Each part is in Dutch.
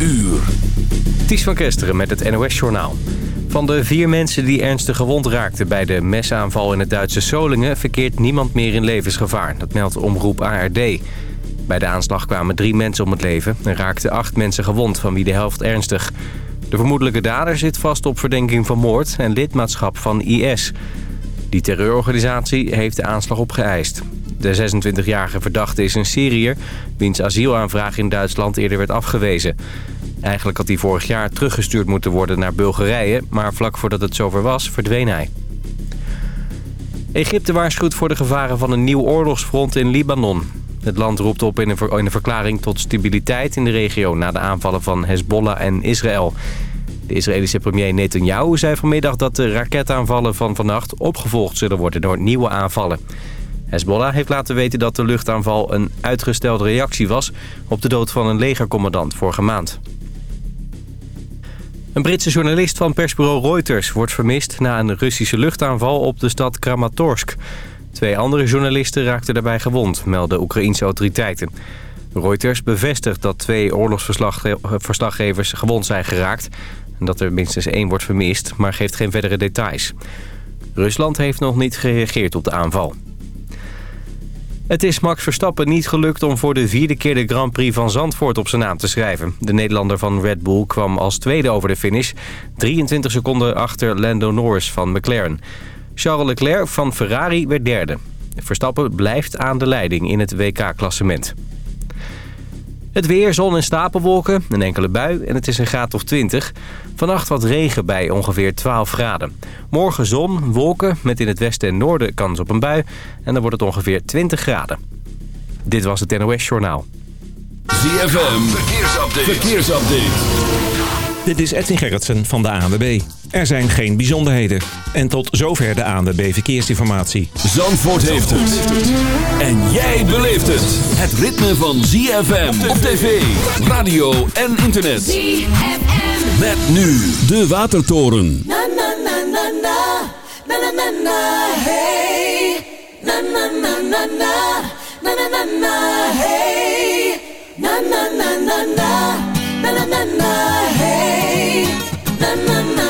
uur. Ties van Kesteren met het NOS-journaal. Van de vier mensen die ernstig gewond raakten bij de mesaanval in het Duitse Solingen... verkeert niemand meer in levensgevaar. Dat meldt omroep ARD. Bij de aanslag kwamen drie mensen om het leven en raakten acht mensen gewond, van wie de helft ernstig. De vermoedelijke dader zit vast op verdenking van moord en lidmaatschap van IS. Die terreurorganisatie heeft de aanslag opgeëist. De 26-jarige verdachte is een Syriër... wiens asielaanvraag in Duitsland eerder werd afgewezen. Eigenlijk had hij vorig jaar teruggestuurd moeten worden naar Bulgarije... maar vlak voordat het zover was, verdween hij. Egypte waarschuwt voor de gevaren van een nieuw oorlogsfront in Libanon. Het land roept op in een, verklaring tot stabiliteit in de regio... na de aanvallen van Hezbollah en Israël. De Israëlische premier Netanyahu zei vanmiddag dat de raketaanvallen van vannacht... opgevolgd zullen worden door nieuwe aanvallen. Hezbollah heeft laten weten dat de luchtaanval een uitgestelde reactie was... op de dood van een legercommandant vorige maand. Een Britse journalist van persbureau Reuters wordt vermist... na een Russische luchtaanval op de stad Kramatorsk. Twee andere journalisten raakten daarbij gewond, melden Oekraïense autoriteiten. Reuters bevestigt dat twee oorlogsverslaggevers gewond zijn geraakt... en dat er minstens één wordt vermist, maar geeft geen verdere details. Rusland heeft nog niet gereageerd op de aanval. Het is Max Verstappen niet gelukt om voor de vierde keer de Grand Prix van Zandvoort op zijn naam te schrijven. De Nederlander van Red Bull kwam als tweede over de finish. 23 seconden achter Lando Norris van McLaren. Charles Leclerc van Ferrari werd derde. Verstappen blijft aan de leiding in het WK-klassement. Het weer, zon en stapelwolken, een enkele bui en het is een graad of 20. Vannacht wat regen bij ongeveer 12 graden. Morgen zon, wolken, met in het westen en noorden kans op een bui. En dan wordt het ongeveer 20 graden. Dit was het NOS Journaal. ZFM, verkeersupdate. verkeersupdate. Dit is Edwin Gerritsen van de ANWB. Er zijn geen bijzonderheden. En tot zover de ANWB Verkeersinformatie. Zandvoort heeft het. En jij beleeft het. Het ritme van ZFM op tv, radio en internet. ZFM. Met nu de Watertoren. Na na na na na. Na na na na hey. Na na na na na. Na na na na hey. Na na na na na. Na na na na hey. Na na na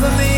For me.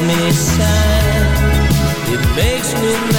Makes me sad, it makes me mad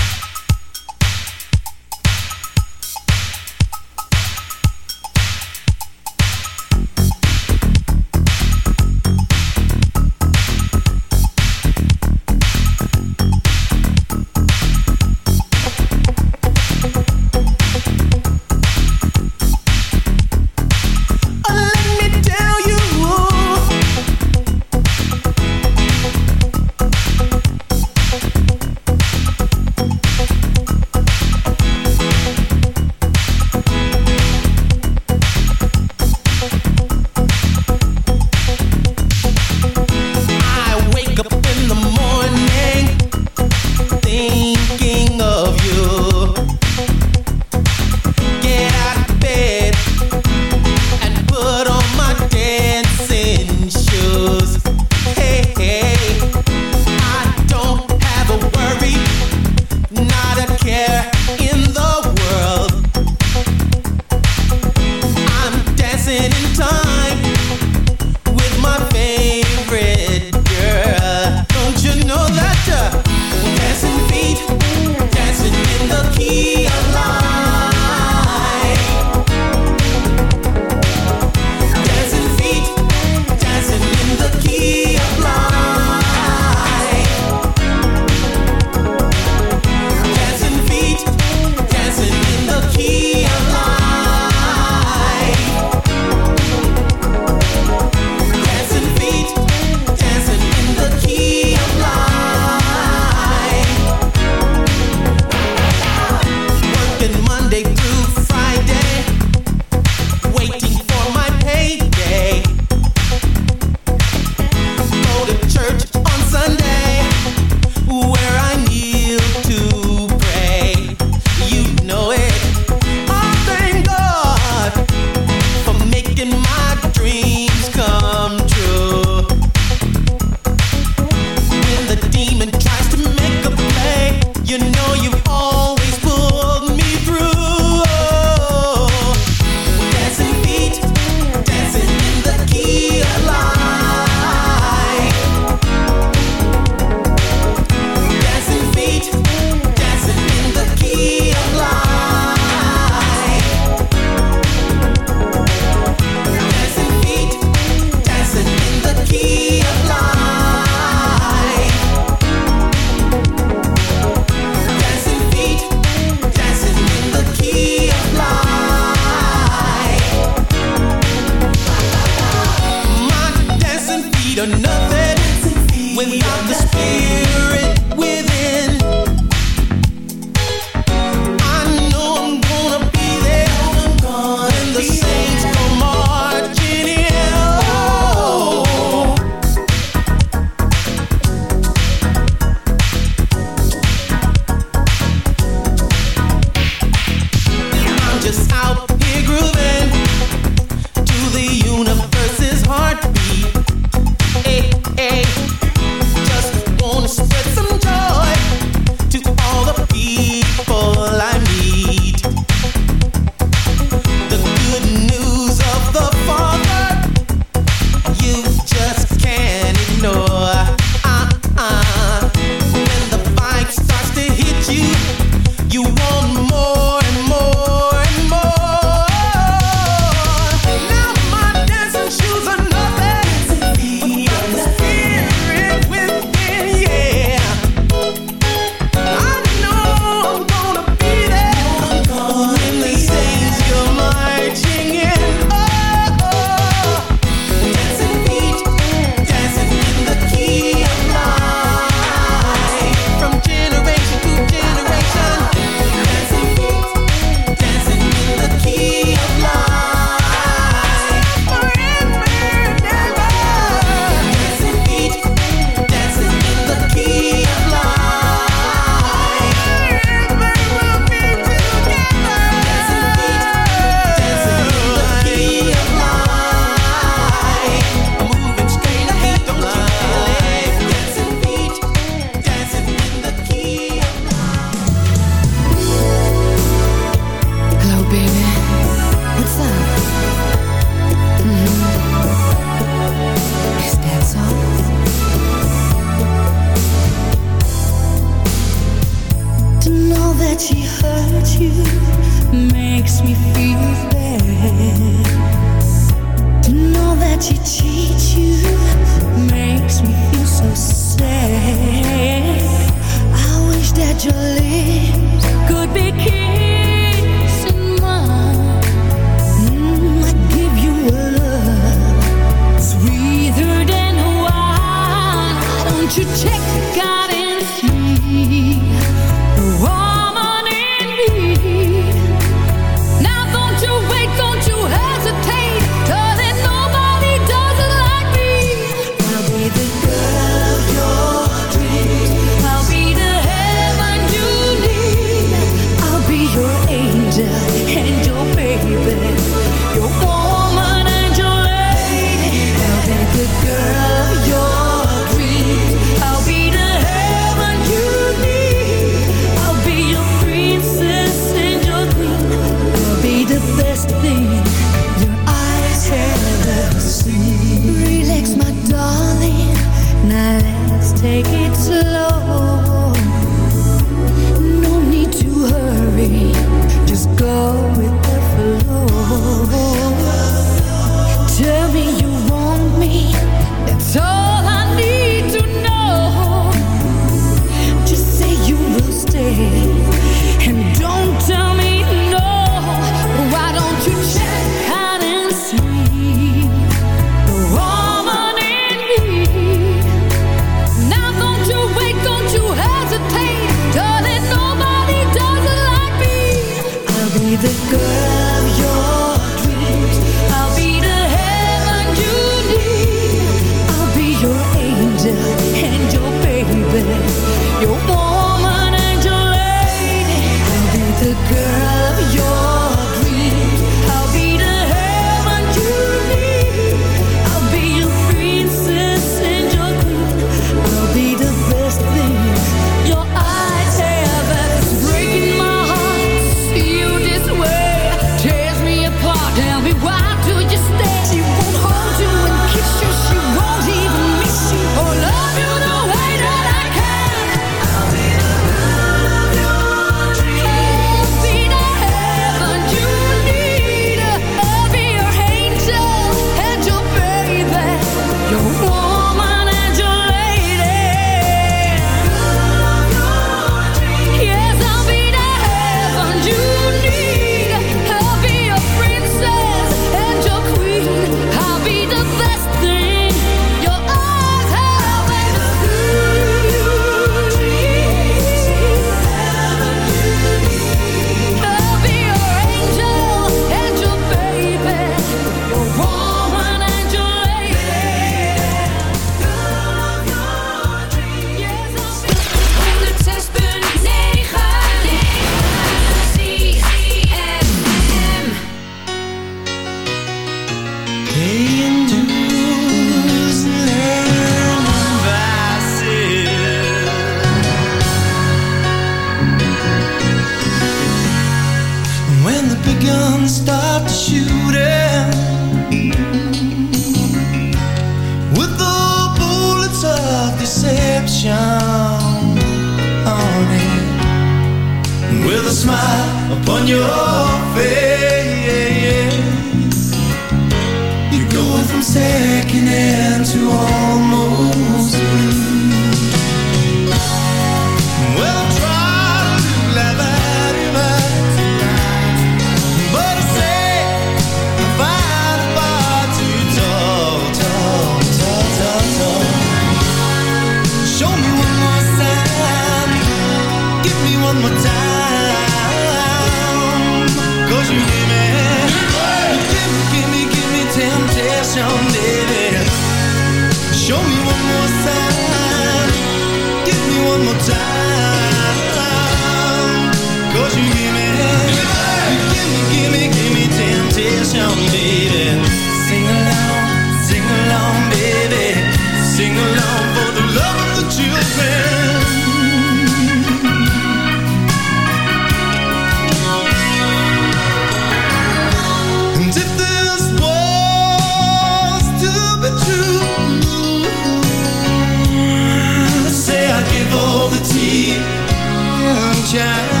in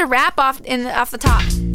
a wrap off in off the top.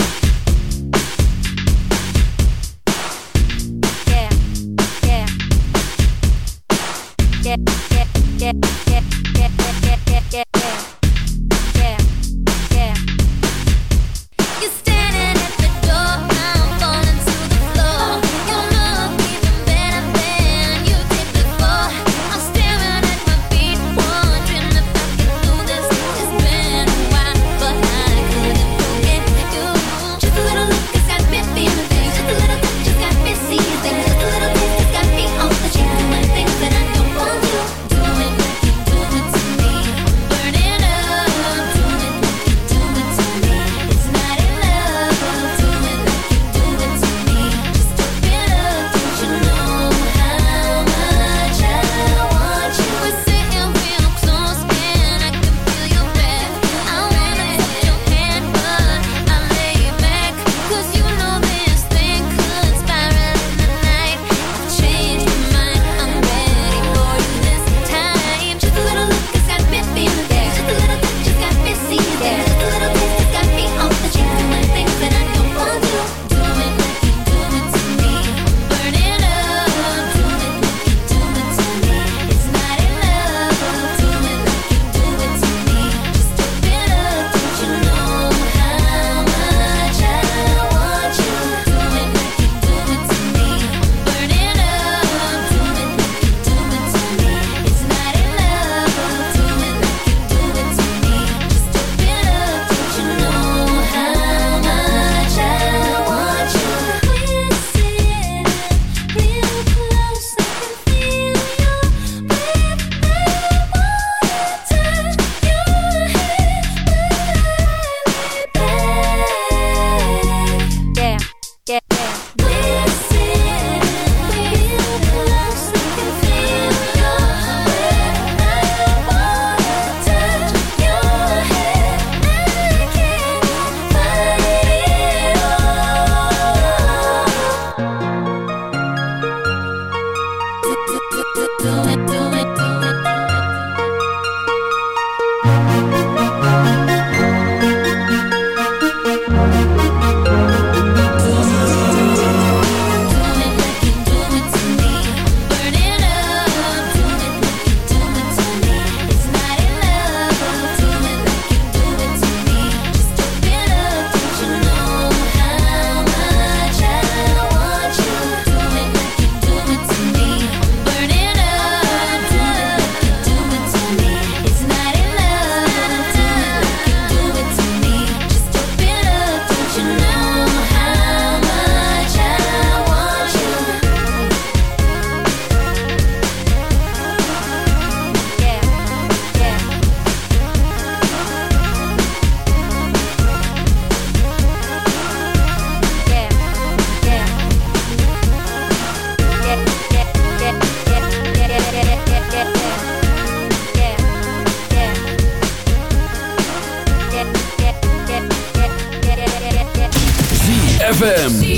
ZFM.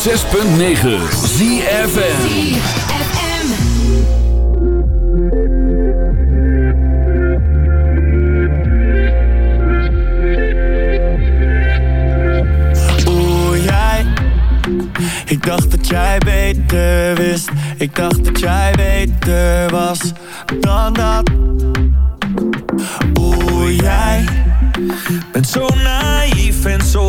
106.9 jij, Ik dacht dat jij beter wist. Ik dacht dat jij beter was Dan dat.